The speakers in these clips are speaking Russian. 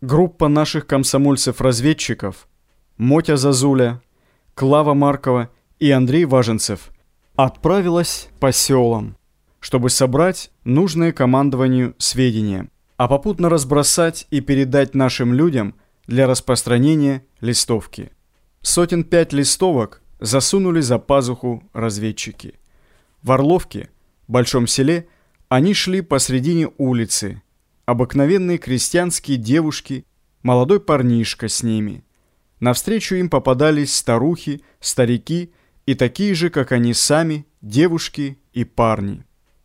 Группа наших комсомольцев-разведчиков Мотя Зазуля, Клава Маркова и Андрей Важенцев отправилась по селам, чтобы собрать нужные командованию сведения, а попутно разбросать и передать нашим людям для распространения листовки. Сотен пять листовок засунули за пазуху разведчики. В Орловке, большом селе, они шли посредине улицы. Обыкновенные крестьянские девушки, молодой парнишка с ними. Навстречу им попадались старухи, старики и такие же, как они сами, девушки и парни.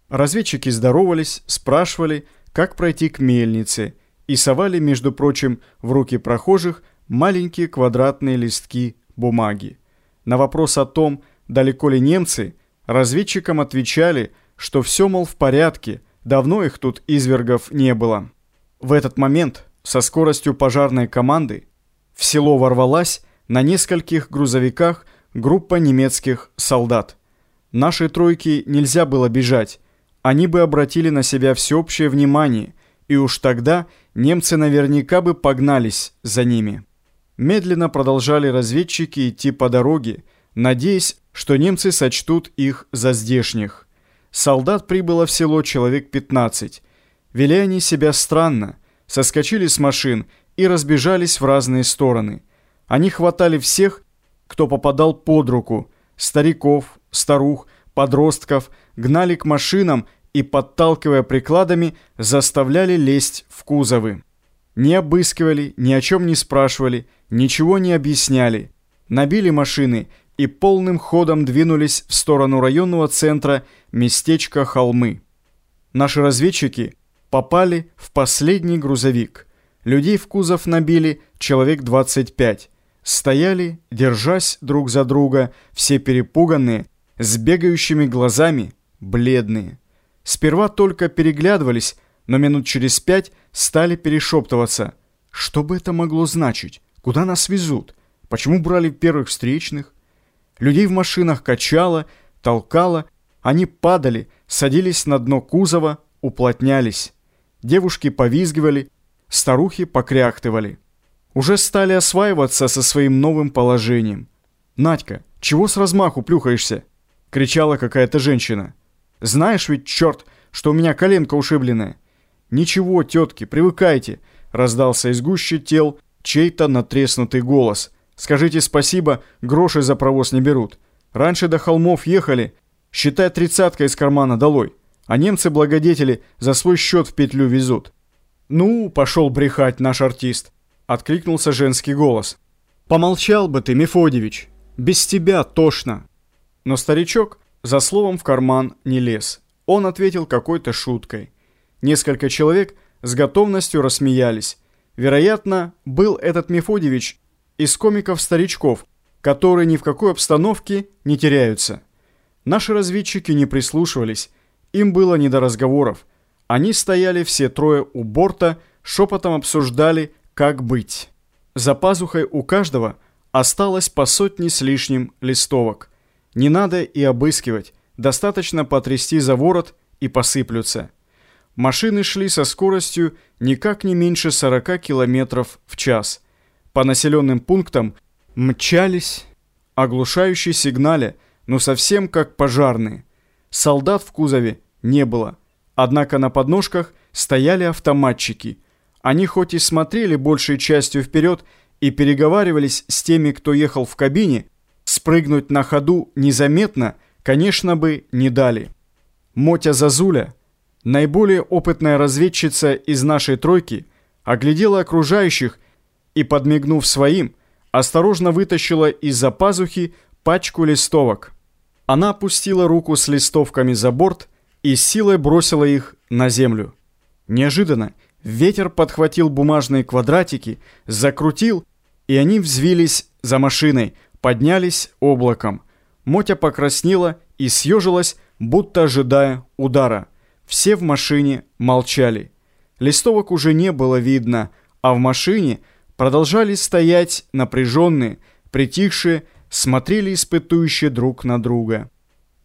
Разведчики здоровались, спрашивали, как пройти к мельнице, и совали, между прочим, в руки прохожих маленькие квадратные листки бумаги. На вопрос о том, далеко ли немцы, разведчикам отвечали, что все, мол, в порядке, давно их тут извергов не было. В этот момент, со скоростью пожарной команды, в село ворвалась на нескольких грузовиках группа немецких солдат. Нашей тройке нельзя было бежать, они бы обратили на себя всеобщее внимание, и уж тогда немцы наверняка бы погнались за ними. Медленно продолжали разведчики идти по дороге, надеясь, что немцы сочтут их за здешних. Солдат прибыло в село человек 15. Вели они себя странно, соскочили с машин и разбежались в разные стороны. Они хватали всех, кто попадал под руку, стариков, старух, подростков, гнали к машинам и, подталкивая прикладами, заставляли лезть в кузовы. Не обыскивали, ни о чем не спрашивали, ничего не объясняли. Набили машины и полным ходом двинулись в сторону районного центра местечка Холмы. Наши разведчики попали в последний грузовик. Людей в кузов набили человек 25. Стояли, держась друг за друга, все перепуганные, с бегающими глазами, бледные. Сперва только переглядывались, но минут через пять стали перешептываться. Что бы это могло значить? Куда нас везут? Почему брали первых встречных? Людей в машинах качало, толкало, они падали, садились на дно кузова, уплотнялись. Девушки повизгивали, старухи покряхтывали. Уже стали осваиваться со своим новым положением. «Надька, чего с размаху плюхаешься?» — кричала какая-то женщина. «Знаешь ведь, черт, что у меня коленка ушибленная?» «Ничего, тетки, привыкайте», — раздался из гущи тел чей-то натреснутый голос. «Скажите спасибо, гроши за провоз не берут. Раньше до холмов ехали, считай тридцатка из кармана долой, а немцы-благодетели за свой счет в петлю везут». «Ну, пошел брехать наш артист», — откликнулся женский голос. «Помолчал бы ты, Мефодьевич, без тебя тошно». Но старичок за словом в карман не лез. Он ответил какой-то шуткой. Несколько человек с готовностью рассмеялись. Вероятно, был этот Мефодьевич из комиков-старичков, которые ни в какой обстановке не теряются. Наши разведчики не прислушивались, им было не до разговоров. Они стояли все трое у борта, шепотом обсуждали, как быть. За пазухой у каждого осталось по сотне с лишним листовок. Не надо и обыскивать, достаточно потрясти за ворот и посыплются. Машины шли со скоростью никак не меньше 40 км в час. По населенным пунктам мчались, оглушающие сигнале, но совсем как пожарные. Солдат в кузове не было, однако на подножках стояли автоматчики. Они хоть и смотрели большей частью вперед и переговаривались с теми, кто ехал в кабине, спрыгнуть на ходу незаметно, конечно бы, не дали. Мотя Зазуля, наиболее опытная разведчица из нашей тройки, оглядела окружающих и, подмигнув своим, осторожно вытащила из-за пазухи пачку листовок. Она опустила руку с листовками за борт и силой бросила их на землю. Неожиданно ветер подхватил бумажные квадратики, закрутил, и они взвились за машиной, поднялись облаком. Мотя покраснела и съежилась, будто ожидая удара. Все в машине молчали. Листовок уже не было видно, а в машине продолжали стоять напряженные, притихшие, смотрели испытующие друг на друга.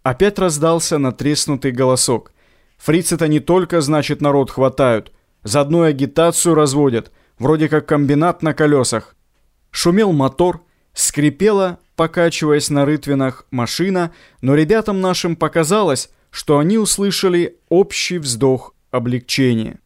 Опять раздался натреснутый голосок. Фрицы-то не только, значит, народ хватают, заодно и агитацию разводят. вроде как комбинат на колесах. Шумел мотор, скрипела, покачиваясь на рытвинах, машина, но ребятам нашим показалось, что они услышали общий вздох облегчения.